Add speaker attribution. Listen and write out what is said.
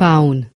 Speaker 1: Pound.